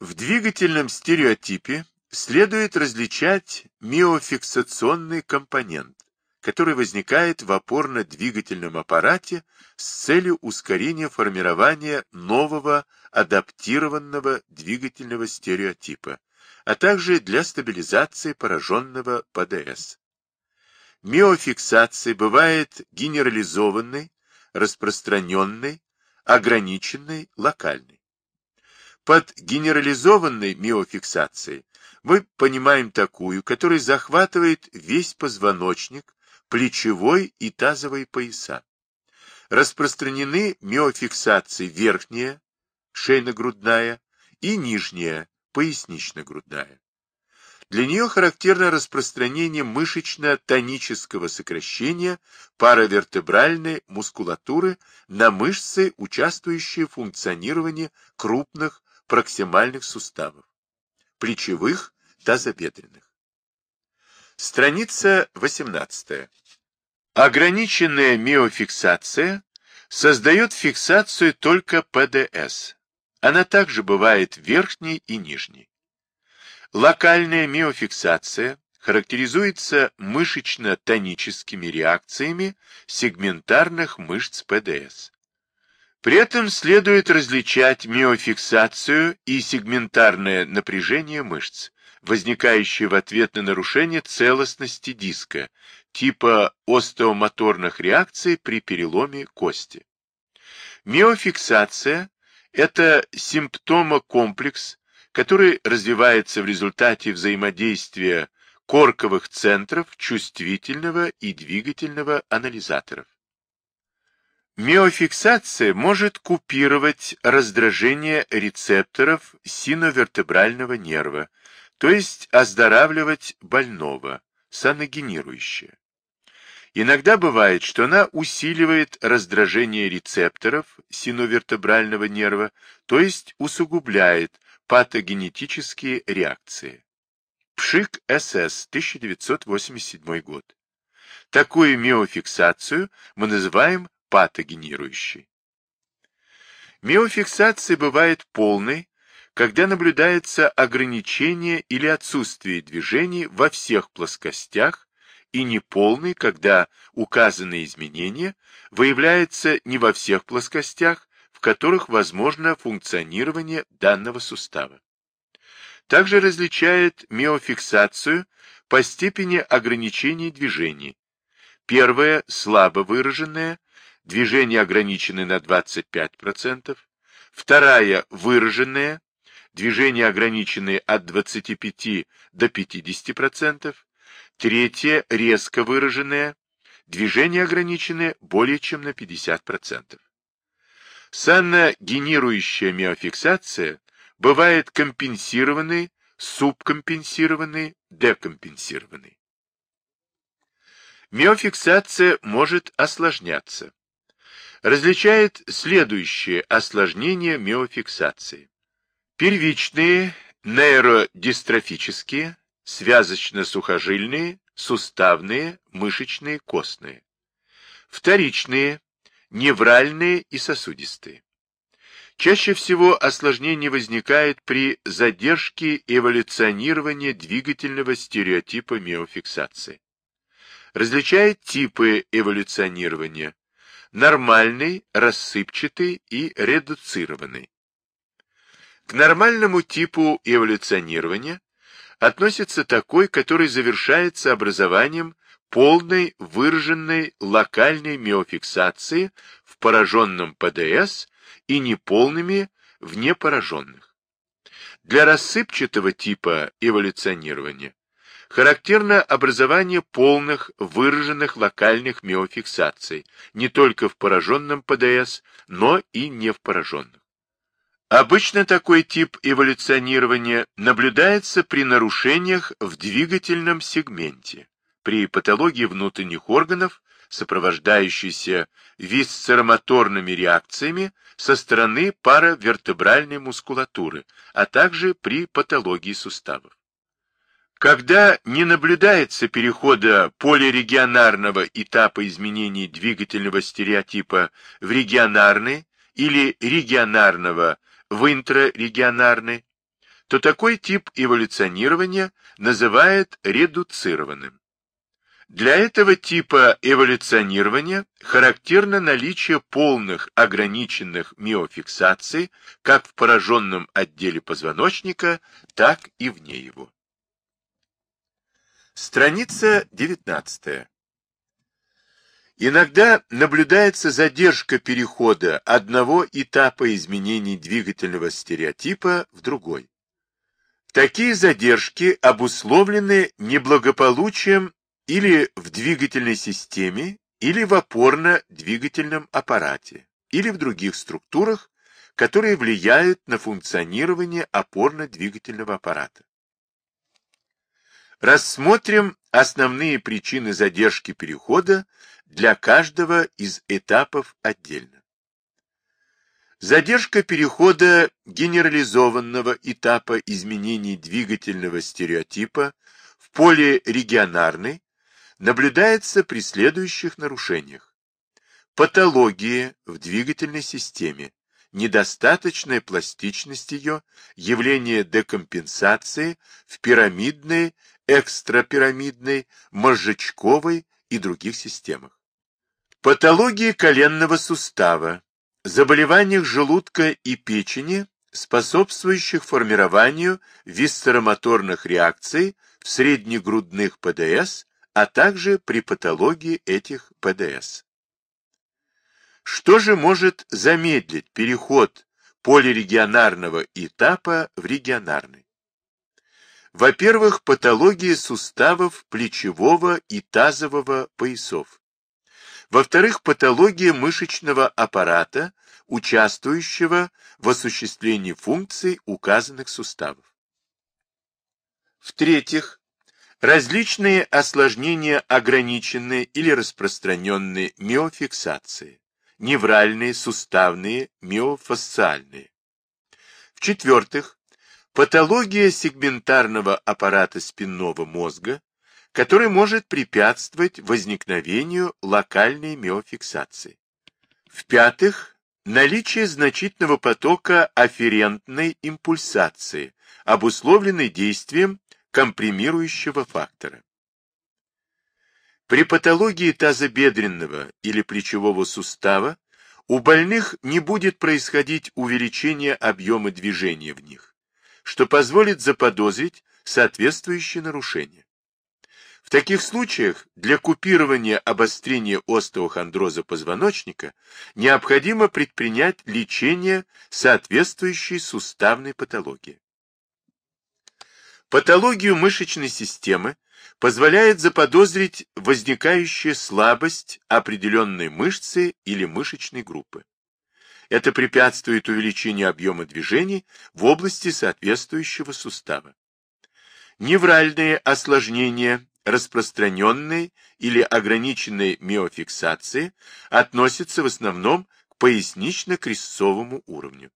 В двигательном стереотипе следует различать миофиксационный компонент, который возникает в опорно-двигательном аппарате с целью ускорения формирования нового адаптированного двигательного стереотипа, а также для стабилизации пораженного ПДС. Миофиксация бывает генерализованной, распространенной, ограниченной, локальной. Под генерализованной миофиксацией мы понимаем такую, которая захватывает весь позвоночник, плечевой и тазовые пояса. Распространены миофиксации верхняя, шейно-грудная, и нижняя, пояснично-грудная. Для нее характерно распространение мышечно-тонического сокращения паравертебральной мускулатуры на мышцы, участвующие в функционировании крупных проксимальных суставов, плечевых, тазобедренных. Страница 18. Ограниченная миофиксация создает фиксацию только ПДС. Она также бывает верхней и нижней. Локальная миофиксация характеризуется мышечно-тоническими реакциями сегментарных мышц ПДС. При этом следует различать миофиксацию и сегментарное напряжение мышц возникающие в ответ на нарушение целостности диска, типа остеомоторных реакций при переломе кости. Миофиксация – это симптомокомплекс, который развивается в результате взаимодействия корковых центров чувствительного и двигательного анализаторов. Миофиксация может купировать раздражение рецепторов синовертебрального нерва, то есть оздоравливать больного, саногенирующее. Иногда бывает, что она усиливает раздражение рецепторов синовертебрального нерва, то есть усугубляет патогенетические реакции. Пшик СС, 1987 год. Такую миофиксацию мы называем патогенирующей. Миофиксация бывает полной, когда наблюдается ограничение или отсутствие движений во всех плоскостях и неполный, когда указанные изменения выявляются не во всех плоскостях, в которых возможно функционирование данного сустава. Также различает миофиксацию по степени ограничения движений. Первое – слабо выраженное, движения ограничены на 25%. Вторая – выраженное, движения ограничены от 25 до 50%, третье резко выраженное, движения ограничены более чем на 50%. Санногенирующая миофиксация бывает компенсированной, субкомпенсированной, декомпенсированной. Миофиксация может осложняться. Различает следующее осложнение миофиксации. Первичные нейродистрофические, связочно-сухожильные, суставные, мышечные, костные. Вторичные, невральные и сосудистые. Чаще всего осложнение возникает при задержке эволюционирования двигательного стереотипа миофиксации. Различает типы эволюционирования – нормальный, рассыпчатый и редуцированный. К нормальному типу эволюционирования относится такой, который завершается образованием полной выраженной локальной миофиксации в пораженном ПДС и неполными в непораженных. Для рассыпчатого типа эволюционирования характерно образование полных выраженных локальных миофиксаций не только в пораженном ПДС, но и не в пораженных. Обычно такой тип эволюционирования наблюдается при нарушениях в двигательном сегменте, при патологии внутренних органов, сопровождающейся висцеромоторными реакциями со стороны паравертебральной мускулатуры, а также при патологии суставов. Когда не наблюдается перехода полирегионарного этапа изменений двигательного стереотипа в регионарный или регионарного в интрарегионарный, то такой тип эволюционирования называют редуцированным. Для этого типа эволюционирования характерно наличие полных ограниченных миофиксаций как в пораженном отделе позвоночника, так и вне его. Страница 19. Иногда наблюдается задержка перехода одного этапа изменений двигательного стереотипа в другой. Такие задержки обусловлены неблагополучием или в двигательной системе, или в опорно-двигательном аппарате, или в других структурах, которые влияют на функционирование опорно-двигательного аппарата. Рассмотрим основные причины задержки перехода для каждого из этапов отдельно. Задержка перехода генерализованного этапа изменений двигательного стереотипа в поле регионарный наблюдается при следующих нарушениях. Патологии в двигательной системе, недостаточная пластичность ее, явление декомпенсации в пирамидной, экстрапирамидной, мозжечковой и других системах. Патологии коленного сустава, заболеваниях желудка и печени, способствующих формированию висцеромоторных реакций в среднегрудных ПДС а также при патологии этих ПДС. Что же может замедлить переход полирегионарного этапа в регионарный? Во-первых, патология суставов плечевого и тазового поясов. Во-вторых, патология мышечного аппарата, участвующего в осуществлении функций указанных суставов. В-третьих, Различные осложнения ограниченные или распространенные миофиксации, невральные, суставные, миофасциальные. В-четвертых, патология сегментарного аппарата спинного мозга, который может препятствовать возникновению локальной миофиксации. В-пятых, наличие значительного потока афферентной импульсации, обусловленной действием компримирующего фактора. При патологии тазобедренного или плечевого сустава у больных не будет происходить увеличение объема движения в них, что позволит заподозрить соответствующие нарушения. В таких случаях для купирования обострения остеохондроза позвоночника необходимо предпринять лечение соответствующей суставной патологии. Патологию мышечной системы позволяет заподозрить возникающая слабость определенной мышцы или мышечной группы. Это препятствует увеличению объема движений в области соответствующего сустава. Невральные осложнения распространенной или ограниченной миофиксации относятся в основном к пояснично-крестцовому уровню.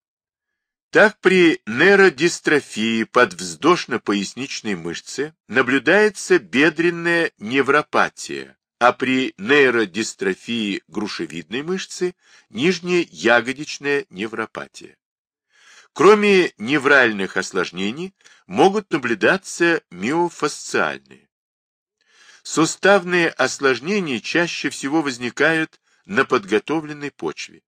Так при нейродистрофии подвздошно-поясничной мышцы наблюдается бедренная невропатия, а при нейродистрофии грушевидной мышцы – нижняя ягодичная невропатия. Кроме невральных осложнений могут наблюдаться миофасциальные. Суставные осложнения чаще всего возникают на подготовленной почве.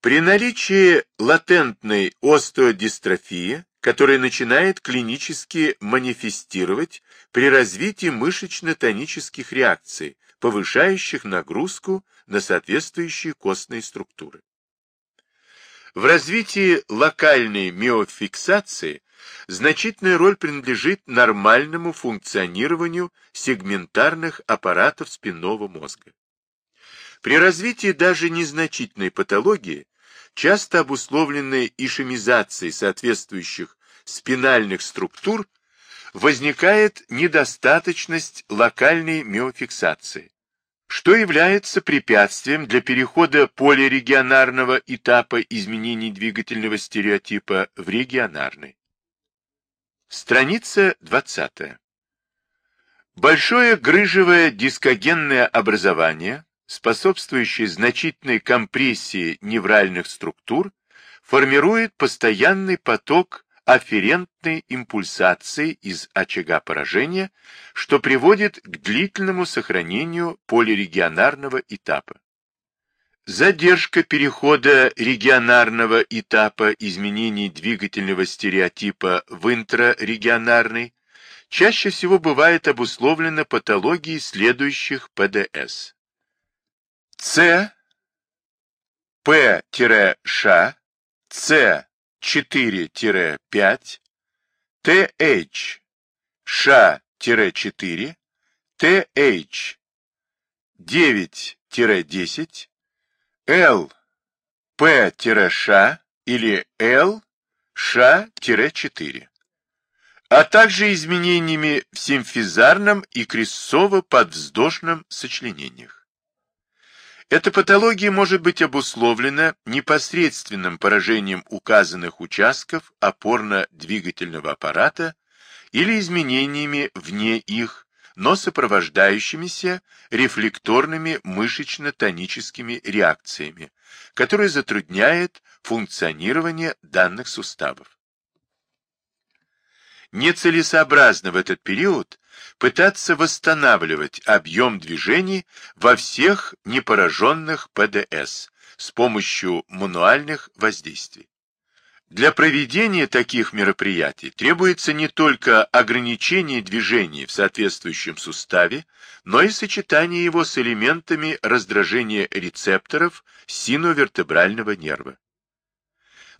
При наличии латентной остеодистрофии, которая начинает клинически манифестировать при развитии мышечно-тонических реакций, повышающих нагрузку на соответствующие костные структуры. В развитии локальной миофиксации значительная роль принадлежит нормальному функционированию сегментарных аппаратов спинного мозга. При развитии даже незначительной патологии, часто обусловленной ишемизацией соответствующих спинальных структур, возникает недостаточность локальной миофиксации, что является препятствием для перехода полирегионарного этапа изменений двигательного стереотипа в регионарный. Страница 20. Большое грыжевое дискогенное образование способствующий значительной компрессии невральных структур, формирует постоянный поток афферентной импульсацией из очага поражения, что приводит к длительному сохранению полирегионарного этапа. Задержка перехода регионарного этапа изменений двигательного стереотипа в интрарегионарный чаще всего бывает обусловлена патологией следующих ПДС. С, П-Ш, С4-5, ТH, Ш-4, ТH, 9-10, Л, П-Ш или Л, Ш-4 а также изменениями в симфизарном и крестцово-подвздошном сочленениях. Эта патология может быть обусловлена непосредственным поражением указанных участков опорно-двигательного аппарата или изменениями вне их, но сопровождающимися рефлекторными мышечно-тоническими реакциями, которые затрудняют функционирование данных суставов. Нецелесообразно в этот период пытаться восстанавливать объем движений во всех непораженных ПДС с помощью мануальных воздействий. Для проведения таких мероприятий требуется не только ограничение движений в соответствующем суставе, но и сочетание его с элементами раздражения рецепторов синовертебрального нерва.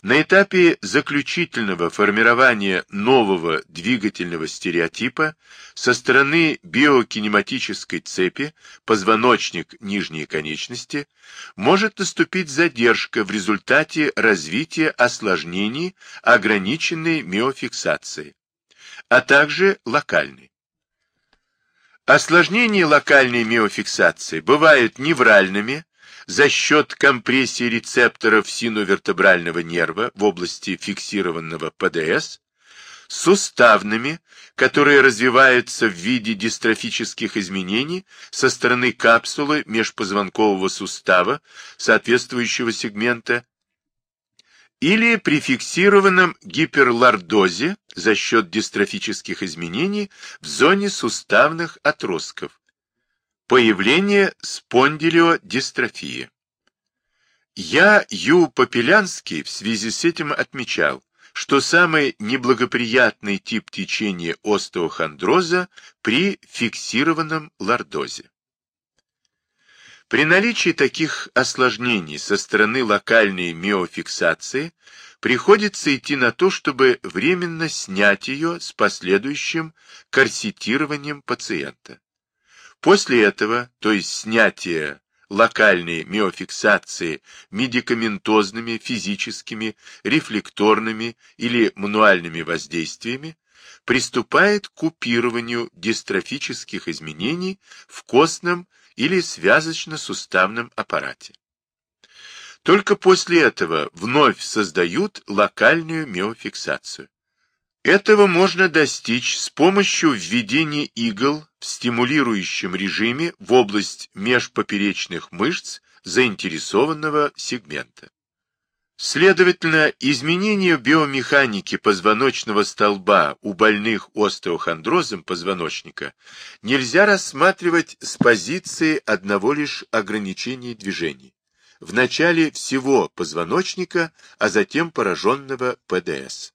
На этапе заключительного формирования нового двигательного стереотипа со стороны биокинематической цепи позвоночник нижней конечности может наступить задержка в результате развития осложнений ограниченной миофиксации, а также локальной. Осложнения локальной миофиксации бывают невральными, за счет компрессии рецепторов синовертебрального нерва в области фиксированного ПДС, суставными, которые развиваются в виде дистрофических изменений со стороны капсулы межпозвонкового сустава соответствующего сегмента, или при фиксированном гиперлордозе за счет дистрофических изменений в зоне суставных отростков, Появление спондилиодистрофии. Я, Ю. Попелянский, в связи с этим отмечал, что самый неблагоприятный тип течения остеохондроза при фиксированном лордозе. При наличии таких осложнений со стороны локальной миофиксации приходится идти на то, чтобы временно снять ее с последующим корсетированием пациента. После этого, то есть снятия локальной миофиксации медикаментозными, физическими, рефлекторными или мануальными воздействиями, приступает к купированию дистрофических изменений в костном или связочно-суставном аппарате. Только после этого вновь создают локальную миофиксацию. Этого можно достичь с помощью введения игл в стимулирующем режиме в область межпоперечных мышц заинтересованного сегмента. Следовательно, изменение биомеханики позвоночного столба у больных остеохондрозом позвоночника нельзя рассматривать с позиции одного лишь ограничения движений. В начале всего позвоночника, а затем пораженного ПДС.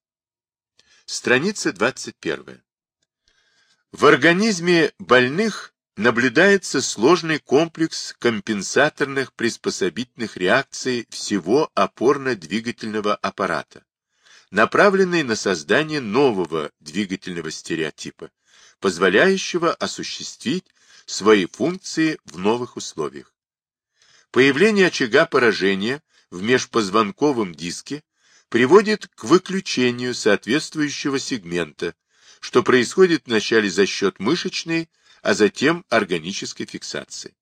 Страница 21. В организме больных наблюдается сложный комплекс компенсаторных приспособительных реакций всего опорно-двигательного аппарата, направленный на создание нового двигательного стереотипа, позволяющего осуществить свои функции в новых условиях. Появление очага поражения в межпозвонковом диске приводит к выключению соответствующего сегмента, что происходит вначале за счет мышечной, а затем органической фиксации.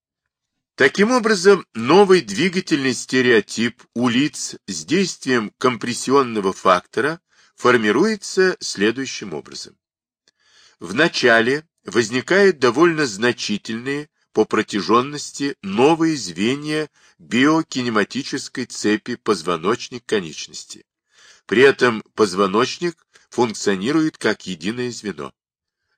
Таким образом, новый двигательный стереотип у лиц с действием компрессионного фактора формируется следующим образом. Вначале возникают довольно значительные по протяженности новые звенья биокинематической цепи позвоночник конечности. При этом позвоночник функционируют как единое звено.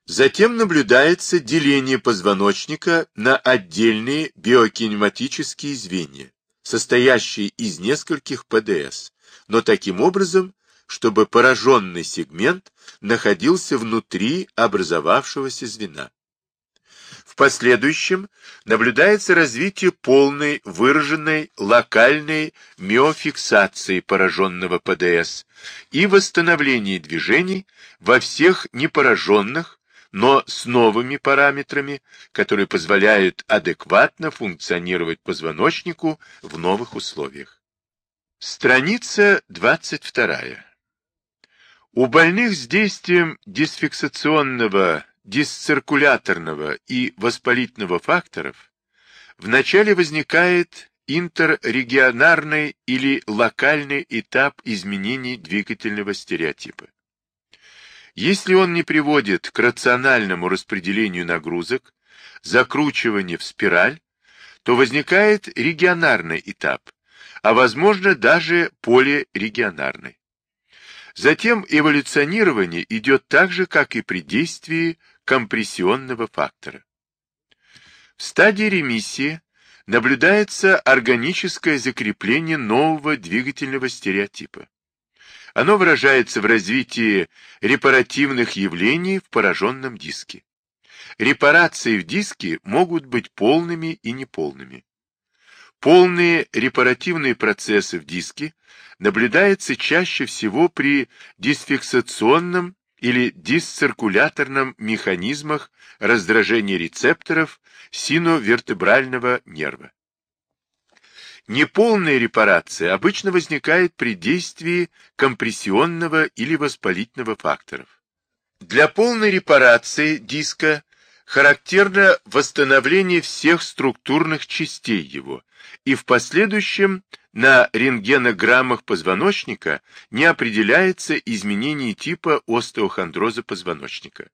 Затем наблюдается деление позвоночника на отдельные биокинематические звенья, состоящие из нескольких ПДС, но таким образом, чтобы пораженный сегмент находился внутри образовавшегося звена. В последующем наблюдается развитие полной выраженной локальной миофиксации пораженного ПДС и восстановление движений во всех непораженных, но с новыми параметрами, которые позволяют адекватно функционировать позвоночнику в новых условиях. Страница 22. У больных с действием дисфиксационного дисциркуляторного и воспалительного факторов вначале возникает интеррегионарный или локальный этап изменений двигательного стереотипа. Если он не приводит к рациональному распределению нагрузок, закручиванию в спираль, то возникает регионарный этап, а возможно даже полирегионарный. Затем эволюционирование идет так же, как и при действии компрессионного фактора. В стадии ремиссии наблюдается органическое закрепление нового двигательного стереотипа. Оно выражается в развитии репаративных явлений в пораженном диске. Репарации в диске могут быть полными и неполными. Полные репаративные процессы в диске наблюдаются чаще всего при дисфиксационном или дисциркуляторном механизмах раздражения рецепторов синовертебрального нерва. Неполная репарация обычно возникает при действии компрессионного или воспалительного факторов. Для полной репарации диска характерно восстановление всех структурных частей его, и в последующем на рентгенограммах позвоночника не определяется изменение типа остеохондроза позвоночника.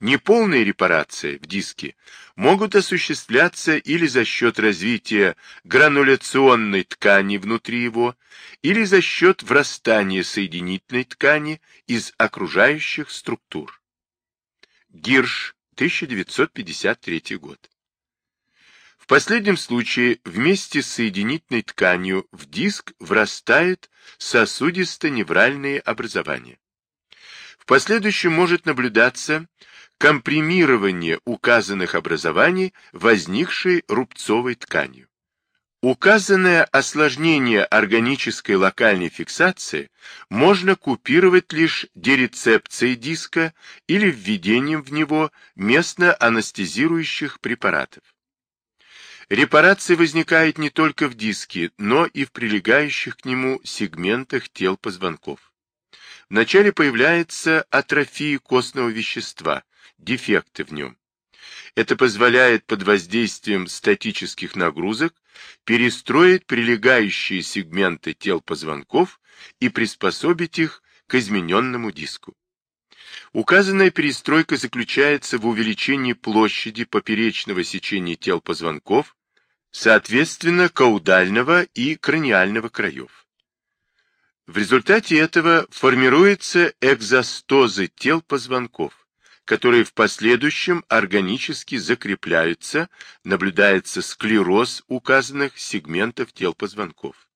Неполные репарации в диске могут осуществляться или за счет развития грануляционной ткани внутри его, или за счет врастания соединительной ткани из окружающих структур. Гирш, 1953 год последнем случае вместе с соединительной тканью в диск врастают сосудисто-невральные образования. В последующем может наблюдаться компримирование указанных образований, возникшей рубцовой тканью. Указанное осложнение органической локальной фиксации можно купировать лишь дерецепцией диска или введением в него местно-анестезирующих препаратов. Репарация возникает не только в диске, но и в прилегающих к нему сегментах тел позвонков. Вначале появляется атрофия костного вещества, дефекты в нем. Это позволяет под воздействием статических нагрузок перестроить прилегающие сегменты тел позвонков и приспособить их к измененному диску. Указанная перестройка заключается в увеличении площади поперечного сечения тел позвонков соответственно, каудального и краниального краев. В результате этого формируются экзостозы тел позвонков, которые в последующем органически закрепляются, наблюдается склероз указанных сегментов тел позвонков.